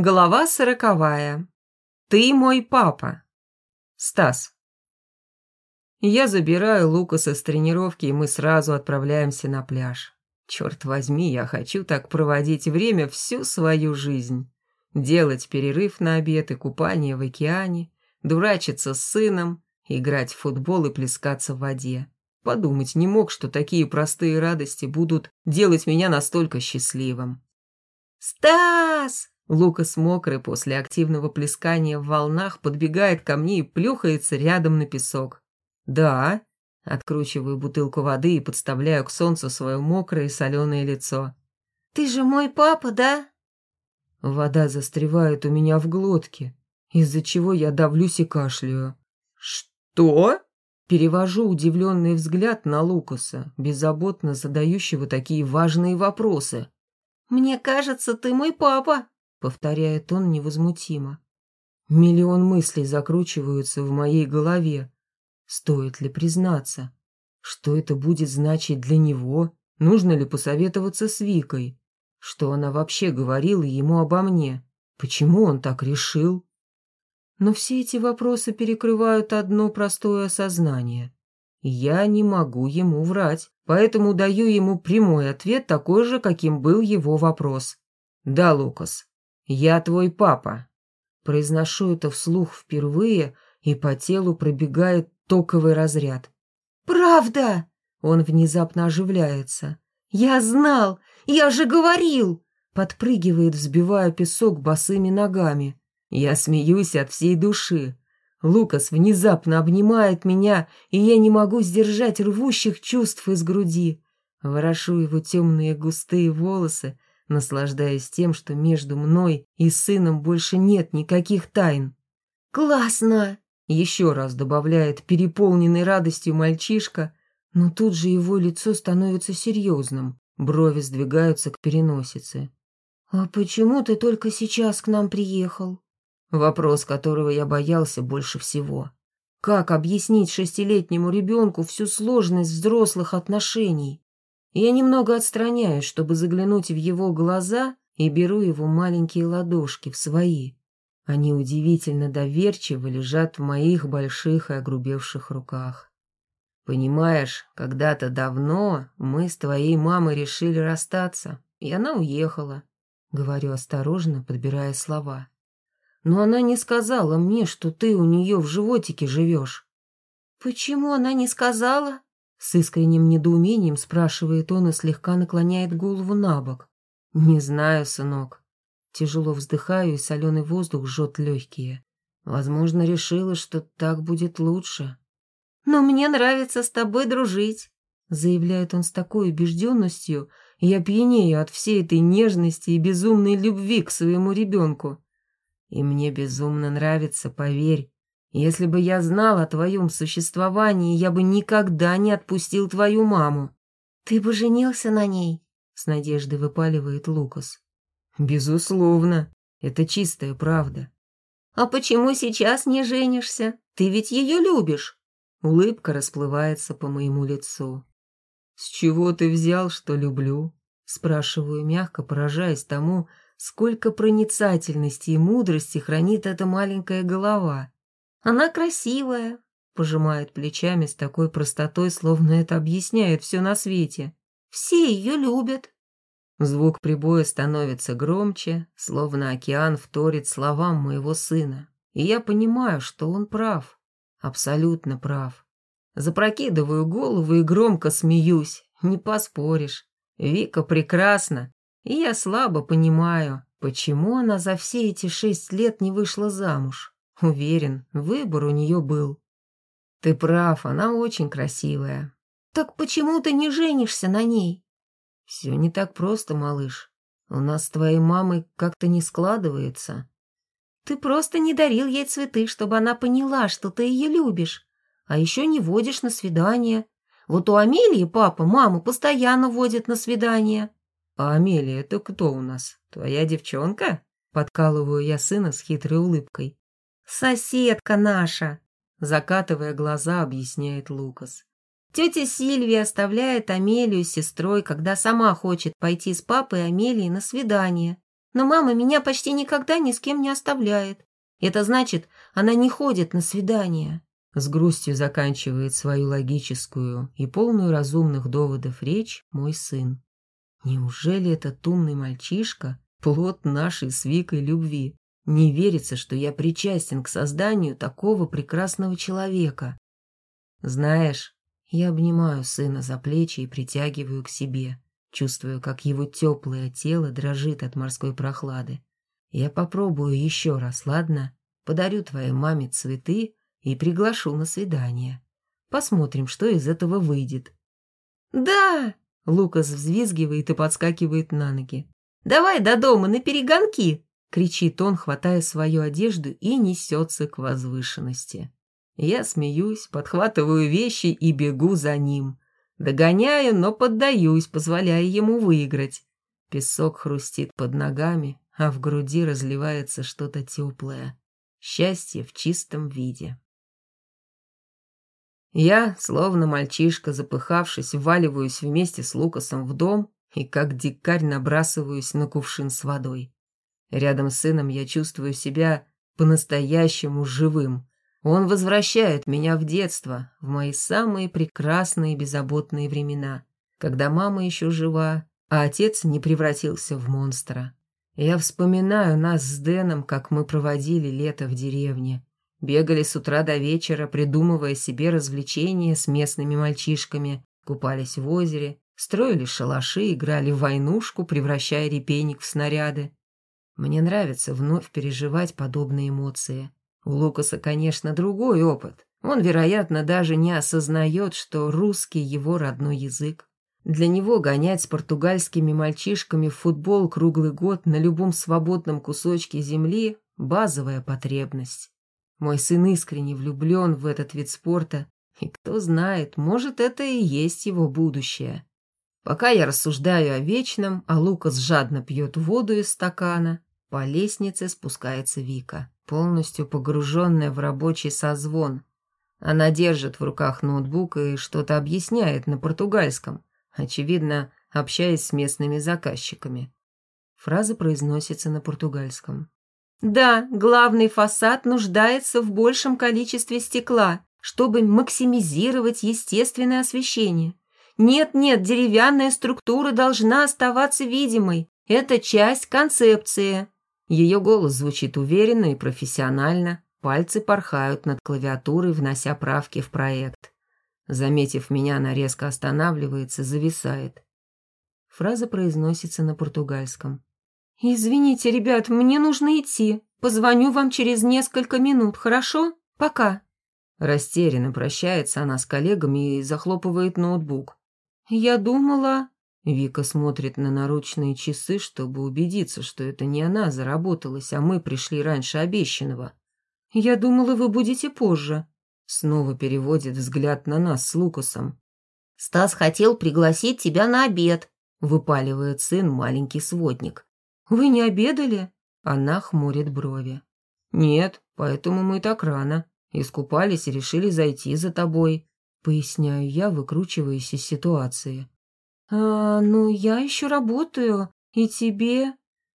Глава сороковая. Ты мой папа. Стас. Я забираю Лукаса с тренировки, и мы сразу отправляемся на пляж. Черт возьми, я хочу так проводить время всю свою жизнь. Делать перерыв на обед и купание в океане, дурачиться с сыном, играть в футбол и плескаться в воде. Подумать не мог, что такие простые радости будут делать меня настолько счастливым. «Стас!» Лукас мокрый после активного плескания в волнах подбегает ко мне и плюхается рядом на песок. «Да», откручиваю бутылку воды и подставляю к солнцу свое мокрое и соленое лицо. «Ты же мой папа, да?» Вода застревает у меня в глотке, из-за чего я давлюсь и кашляю. «Что?» Перевожу удивленный взгляд на Лукаса, беззаботно задающего такие важные вопросы. «Мне кажется, ты мой папа», — повторяет он невозмутимо. Миллион мыслей закручиваются в моей голове. Стоит ли признаться? Что это будет значить для него? Нужно ли посоветоваться с Викой? Что она вообще говорила ему обо мне? Почему он так решил? Но все эти вопросы перекрывают одно простое осознание. Я не могу ему врать, поэтому даю ему прямой ответ, такой же, каким был его вопрос. «Да, Лукас, «Я твой папа». Произношу это вслух впервые, и по телу пробегает токовый разряд. «Правда!» Он внезапно оживляется. «Я знал! Я же говорил!» Подпрыгивает, взбивая песок босыми ногами. Я смеюсь от всей души. Лукас внезапно обнимает меня, и я не могу сдержать рвущих чувств из груди. Ворошу его темные густые волосы, наслаждаясь тем, что между мной и сыном больше нет никаких тайн. «Классно!» — еще раз добавляет переполненный радостью мальчишка, но тут же его лицо становится серьезным, брови сдвигаются к переносице. «А почему ты только сейчас к нам приехал?» Вопрос, которого я боялся больше всего. Как объяснить шестилетнему ребенку всю сложность взрослых отношений? Я немного отстраняюсь, чтобы заглянуть в его глаза, и беру его маленькие ладошки в свои. Они удивительно доверчиво лежат в моих больших и огрубевших руках. Понимаешь, когда-то давно мы с твоей мамой решили расстаться, и она уехала. Говорю осторожно, подбирая слова. Но она не сказала мне, что ты у нее в животике живешь. Почему она не сказала? С искренним недоумением спрашивает он и слегка наклоняет голову на бок. «Не знаю, сынок». Тяжело вздыхаю, и соленый воздух жжет легкие. Возможно, решила, что так будет лучше. «Но мне нравится с тобой дружить», — заявляет он с такой убежденностью, я пьянею от всей этой нежности и безумной любви к своему ребенку. И мне безумно нравится, поверь, если бы я знал о твоем существовании, я бы никогда не отпустил твою маму. Ты бы женился на ней? С надеждой выпаливает Лукас. Безусловно, это чистая правда. А почему сейчас не женишься? Ты ведь ее любишь. Улыбка расплывается по моему лицу. С чего ты взял, что люблю? Спрашиваю мягко, поражаясь тому, сколько проницательности и мудрости хранит эта маленькая голова. Она красивая, пожимает плечами с такой простотой, словно это объясняет все на свете. Все ее любят. Звук прибоя становится громче, словно океан вторит словам моего сына. И я понимаю, что он прав. Абсолютно прав. Запрокидываю голову и громко смеюсь. Не поспоришь. Вика прекрасна. И я слабо понимаю, почему она за все эти шесть лет не вышла замуж. Уверен, выбор у нее был. Ты прав, она очень красивая. Так почему ты не женишься на ней? Все не так просто, малыш. У нас с твоей мамой как-то не складывается. Ты просто не дарил ей цветы, чтобы она поняла, что ты ее любишь. А еще не водишь на свидания. Вот у Амелии папа маму постоянно водит на свидания. А Амелия это кто у нас? Твоя девчонка? Подкалываю я сына с хитрой улыбкой. «Соседка наша!» Закатывая глаза, объясняет Лукас. Тетя Сильвия оставляет Амелию с сестрой, когда сама хочет пойти с папой Амелией на свидание. но мама меня почти никогда ни с кем не оставляет. Это значит, она не ходит на свидания. С грустью заканчивает свою логическую и полную разумных доводов речь мой сын. Неужели этот умный мальчишка – плод нашей с любви? Не верится, что я причастен к созданию такого прекрасного человека. Знаешь, я обнимаю сына за плечи и притягиваю к себе, чувствую, как его теплое тело дрожит от морской прохлады. Я попробую еще раз, ладно? Подарю твоей маме цветы и приглашу на свидание. Посмотрим, что из этого выйдет. «Да!» — Лукас взвизгивает и подскакивает на ноги. «Давай до дома на перегонки!» — кричит он, хватая свою одежду и несется к возвышенности. Я смеюсь, подхватываю вещи и бегу за ним. Догоняю, но поддаюсь, позволяя ему выиграть. Песок хрустит под ногами, а в груди разливается что-то теплое. Счастье в чистом виде. Я, словно мальчишка, запыхавшись, вваливаюсь вместе с Лукасом в дом и как дикарь набрасываюсь на кувшин с водой. Рядом с сыном я чувствую себя по-настоящему живым. Он возвращает меня в детство, в мои самые прекрасные беззаботные времена, когда мама еще жива, а отец не превратился в монстра. Я вспоминаю нас с Дэном, как мы проводили лето в деревне. Бегали с утра до вечера, придумывая себе развлечения с местными мальчишками, купались в озере, строили шалаши, играли в войнушку, превращая репейник в снаряды. Мне нравится вновь переживать подобные эмоции. У Лукаса, конечно, другой опыт. Он, вероятно, даже не осознает, что русский его родной язык. Для него гонять с португальскими мальчишками в футбол круглый год на любом свободном кусочке земли – базовая потребность. Мой сын искренне влюблен в этот вид спорта, и кто знает, может, это и есть его будущее. Пока я рассуждаю о вечном, а Лукас жадно пьет воду из стакана, по лестнице спускается Вика полностью погруженная в рабочий созвон. Она держит в руках ноутбук и что-то объясняет на португальском, очевидно, общаясь с местными заказчиками. Фраза произносится на португальском. «Да, главный фасад нуждается в большем количестве стекла, чтобы максимизировать естественное освещение. Нет-нет, деревянная структура должна оставаться видимой. Это часть концепции». Ее голос звучит уверенно и профессионально, пальцы порхают над клавиатурой, внося правки в проект. Заметив меня, она резко останавливается, зависает. Фраза произносится на португальском. «Извините, ребят, мне нужно идти. Позвоню вам через несколько минут, хорошо? Пока». Растерянно прощается она с коллегами и захлопывает ноутбук. «Я думала...» Вика смотрит на наручные часы, чтобы убедиться, что это не она заработалась, а мы пришли раньше обещанного. «Я думала, вы будете позже». Снова переводит взгляд на нас с Лукасом. «Стас хотел пригласить тебя на обед», — выпаливает сын маленький сводник. «Вы не обедали?» Она хмурит брови. «Нет, поэтому мы так рано. Искупались и решили зайти за тобой», — поясняю я, выкручиваясь из ситуации. «А, ну, я еще работаю, и тебе...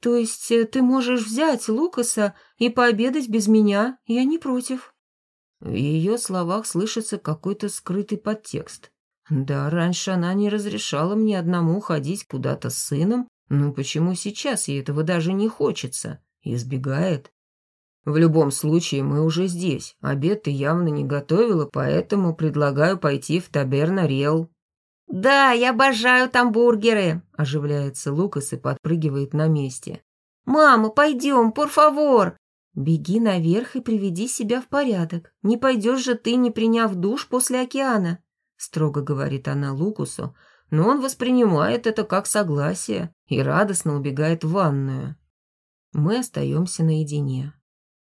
То есть э, ты можешь взять Лукаса и пообедать без меня, я не против». В ее словах слышится какой-то скрытый подтекст. Да, раньше она не разрешала мне одному ходить куда-то с сыном, но почему сейчас ей этого даже не хочется? Избегает. В любом случае, мы уже здесь. Обед ты явно не готовила, поэтому предлагаю пойти в Таберна Рел. «Да, я обожаю там бургеры», – оживляется Лукас и подпрыгивает на месте. «Мама, пойдем, favor!» «Беги наверх и приведи себя в порядок. Не пойдешь же ты, не приняв душ после океана», – строго говорит она Лукусу, но он воспринимает это как согласие и радостно убегает в ванную. Мы остаемся наедине.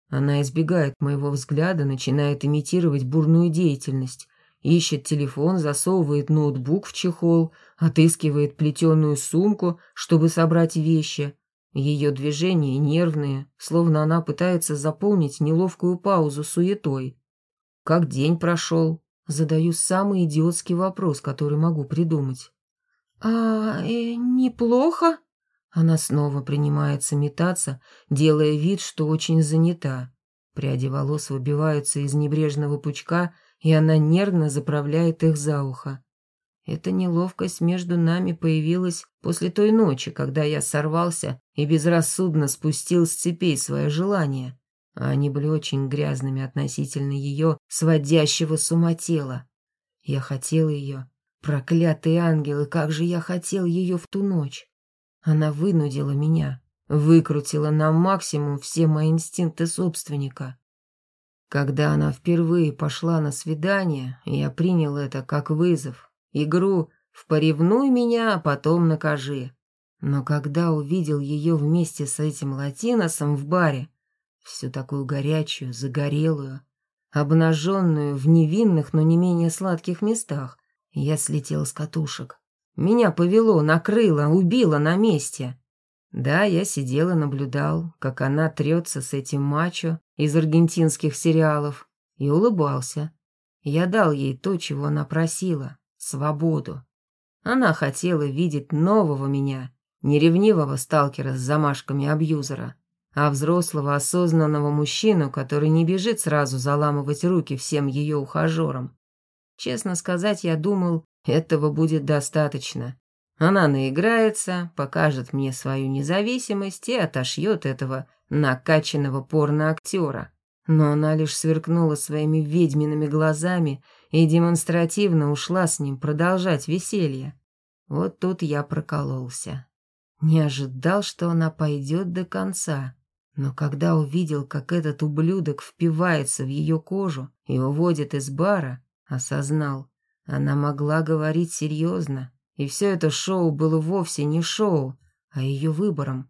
Она избегает моего взгляда, начинает имитировать бурную деятельность, Ищет телефон, засовывает ноутбук в чехол, отыскивает плетеную сумку, чтобы собрать вещи. Ее движения нервные, словно она пытается заполнить неловкую паузу суетой. «Как день прошел?» Задаю самый идиотский вопрос, который могу придумать. «А, э, неплохо?» Она снова принимается метаться, делая вид, что очень занята. Пряди волос выбиваются из небрежного пучка, и она нервно заправляет их за ухо. Эта неловкость между нами появилась после той ночи, когда я сорвался и безрассудно спустил с цепей свое желание. А они были очень грязными относительно ее сводящего с ума тела. Я хотел ее. Проклятые ангелы, как же я хотел ее в ту ночь. Она вынудила меня, выкрутила на максимум все мои инстинкты собственника. Когда она впервые пошла на свидание, я принял это как вызов, игру в «поревнуй меня, а потом накажи». Но когда увидел ее вместе с этим латиносом в баре, всю такую горячую, загорелую, обнаженную в невинных, но не менее сладких местах, я слетел с катушек. Меня повело, накрыло, убило на месте. Да, я сидел и наблюдал, как она трется с этим мачо из аргентинских сериалов, и улыбался. Я дал ей то, чего она просила — свободу. Она хотела видеть нового меня, не ревнивого сталкера с замашками абьюзера, а взрослого осознанного мужчину, который не бежит сразу заламывать руки всем ее ухажерам. Честно сказать, я думал, этого будет достаточно. Она наиграется, покажет мне свою независимость и отошьет этого накачанного порно-актера. Но она лишь сверкнула своими ведьмиными глазами и демонстративно ушла с ним продолжать веселье. Вот тут я прокололся. Не ожидал, что она пойдет до конца. Но когда увидел, как этот ублюдок впивается в ее кожу и уводит из бара, осознал, она могла говорить серьезно, и все это шоу было вовсе не шоу, а ее выбором.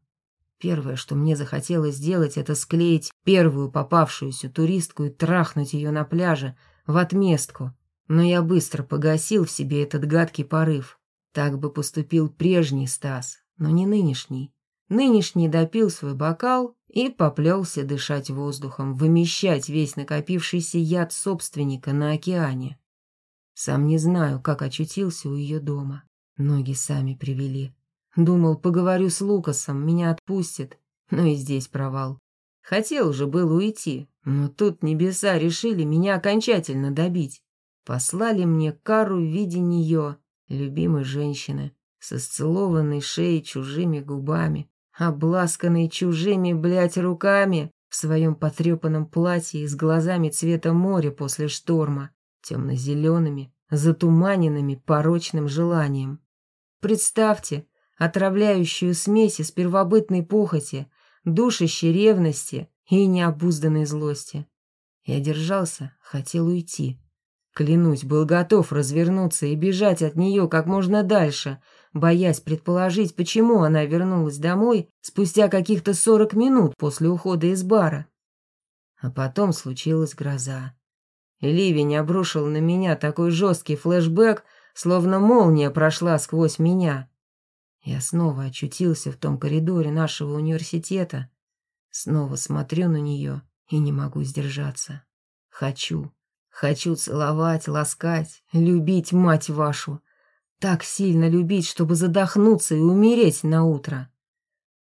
Первое, что мне захотелось сделать, это склеить первую попавшуюся туристку и трахнуть ее на пляже в отместку. Но я быстро погасил в себе этот гадкий порыв. Так бы поступил прежний Стас, но не нынешний. Нынешний допил свой бокал и поплелся дышать воздухом, вымещать весь накопившийся яд собственника на океане. Сам не знаю, как очутился у ее дома. Ноги сами привели. Думал, поговорю с Лукасом, меня отпустит, но и здесь провал. Хотел уже было уйти, но тут небеса решили меня окончательно добить. Послали мне кару в виде нее, любимой женщины, со сцелованной шеей чужими губами, обласканной чужими, блядь, руками, в своем потрепанном платье и с глазами цвета моря после шторма, темно-зелеными, затуманенными порочным желанием. Представьте отравляющую смесь из первобытной похоти, душащей ревности и необузданной злости. Я держался, хотел уйти. Клянусь, был готов развернуться и бежать от нее как можно дальше, боясь предположить, почему она вернулась домой спустя каких-то сорок минут после ухода из бара. А потом случилась гроза. Ливень обрушил на меня такой жесткий флешбэк, словно молния прошла сквозь меня. Я снова очутился в том коридоре нашего университета. Снова смотрю на нее и не могу сдержаться. Хочу, хочу целовать, ласкать, любить мать вашу так сильно любить, чтобы задохнуться и умереть на утро.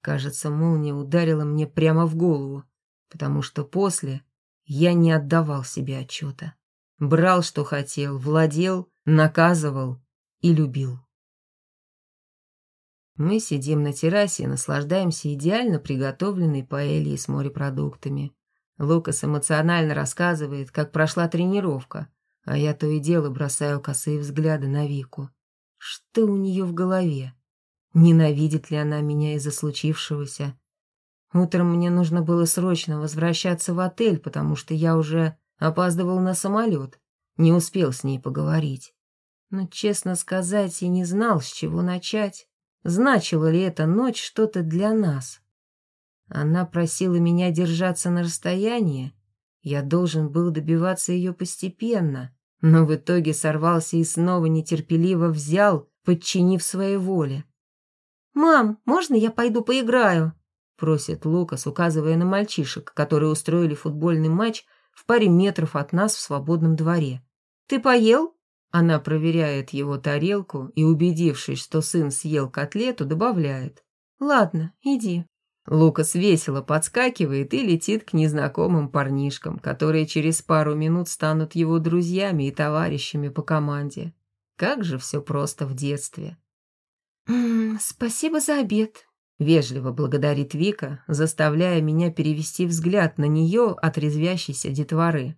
Кажется, молния ударила мне прямо в голову, потому что после я не отдавал себе отчета. Брал, что хотел, владел, наказывал и любил. Мы сидим на террасе и наслаждаемся идеально приготовленной паэльей с морепродуктами. Лукас эмоционально рассказывает, как прошла тренировка, а я то и дело бросаю косые взгляды на Вику. Что у нее в голове? Ненавидит ли она меня из-за случившегося? Утром мне нужно было срочно возвращаться в отель, потому что я уже опаздывал на самолет. Не успел с ней поговорить. Но, честно сказать, и не знал, с чего начать. Значила ли эта ночь что-то для нас? Она просила меня держаться на расстоянии. Я должен был добиваться ее постепенно но в итоге сорвался и снова нетерпеливо взял, подчинив своей воле. «Мам, можно я пойду поиграю?» — просит Лукас, указывая на мальчишек, которые устроили футбольный матч в паре метров от нас в свободном дворе. «Ты поел?» Она проверяет его тарелку и, убедившись, что сын съел котлету, добавляет. Ладно, иди. Лукас весело подскакивает и летит к незнакомым парнишкам, которые через пару минут станут его друзьями и товарищами по команде. Как же все просто в детстве. «М -м, «Спасибо за обед», — вежливо благодарит Вика, заставляя меня перевести взгляд на нее от резвящейся детворы.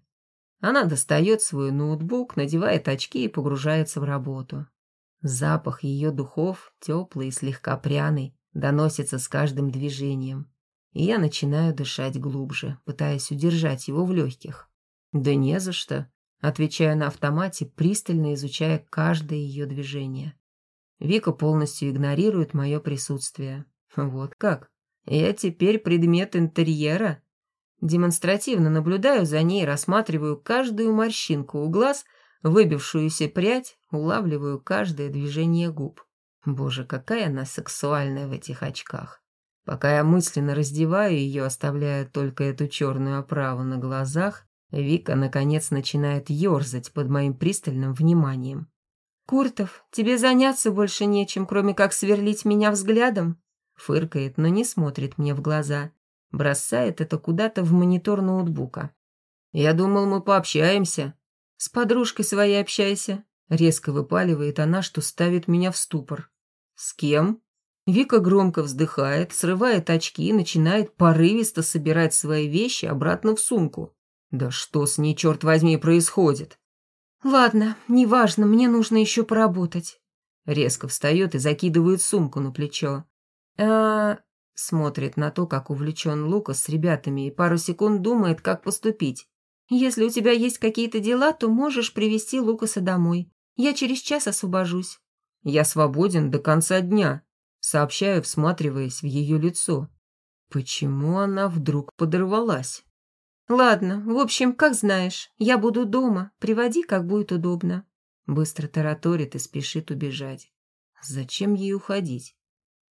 Она достает свой ноутбук, надевает очки и погружается в работу. Запах ее духов, теплый и слегка пряный, доносится с каждым движением. И я начинаю дышать глубже, пытаясь удержать его в легких. «Да не за что», — отвечаю на автомате, пристально изучая каждое ее движение. Вика полностью игнорирует мое присутствие. Вот как? Я теперь предмет интерьера? Демонстративно наблюдаю за ней, рассматриваю каждую морщинку у глаз, выбившуюся прядь, улавливаю каждое движение губ. Боже, какая она сексуальная в этих очках. Пока я мысленно раздеваю ее, оставляя только эту черную оправу на глазах, Вика, наконец, начинает ерзать под моим пристальным вниманием. «Куртов, тебе заняться больше нечем, кроме как сверлить меня взглядом?» Фыркает, но не смотрит мне в глаза. Бросает это куда-то в монитор ноутбука. «Я думал, мы пообщаемся». «С подружкой своей общайся». Резко выпаливает она, что ставит меня в ступор. «С кем?» Вика громко вздыхает, срывает очки и начинает порывисто собирать свои вещи обратно в сумку. «Да что с ней, черт возьми, происходит?» «Ладно, неважно, мне нужно еще поработать». Резко встает и закидывает сумку на плечо. А Смотрит на то, как увлечен Лукас с ребятами, и пару секунд думает, как поступить. «Если у тебя есть какие-то дела, то можешь привести Лукаса домой. Я через час освобожусь». Я свободен до конца дня, сообщаю, всматриваясь в ее лицо. Почему она вдруг подорвалась? Ладно, в общем, как знаешь, я буду дома, приводи, как будет удобно. Быстро тараторит и спешит убежать. Зачем ей уходить?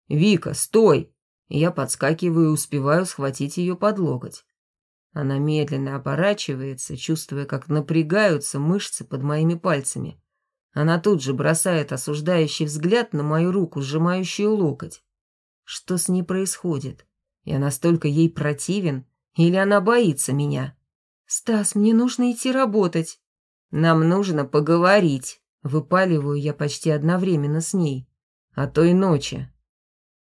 «Вика, стой!» Я подскакиваю и успеваю схватить ее под локоть. Она медленно оборачивается, чувствуя, как напрягаются мышцы под моими пальцами. Она тут же бросает осуждающий взгляд на мою руку, сжимающую локоть. Что с ней происходит? Я настолько ей противен? Или она боится меня? «Стас, мне нужно идти работать». «Нам нужно поговорить», — выпаливаю я почти одновременно с ней. «О той ночи».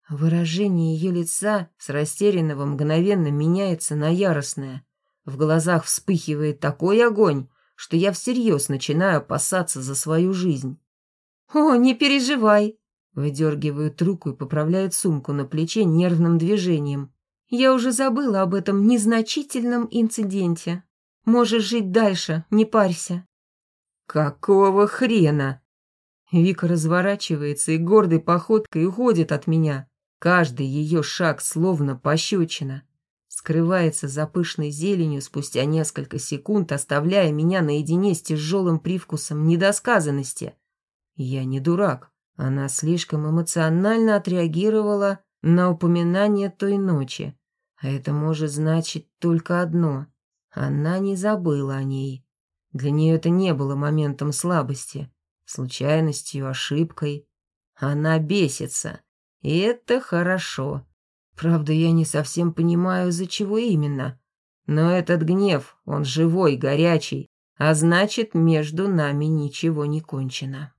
Выражение ее лица с растерянного мгновенно меняется на яростное. В глазах вспыхивает такой огонь, что я всерьез начинаю опасаться за свою жизнь. «О, не переживай!» Выдергивает руку и поправляет сумку на плече нервным движением. «Я уже забыла об этом незначительном инциденте. Можешь жить дальше, не парься». «Какого хрена?» Вика разворачивается и гордой походкой уходит от меня. Каждый ее шаг словно пощечина скрывается за пышной зеленью спустя несколько секунд, оставляя меня наедине с тяжелым привкусом недосказанности. Я не дурак. Она слишком эмоционально отреагировала на упоминание той ночи. А это может значить только одно. Она не забыла о ней. Для нее это не было моментом слабости, случайностью, ошибкой. Она бесится. И это хорошо. Правда, я не совсем понимаю, из-за чего именно. Но этот гнев, он живой, горячий, а значит, между нами ничего не кончено.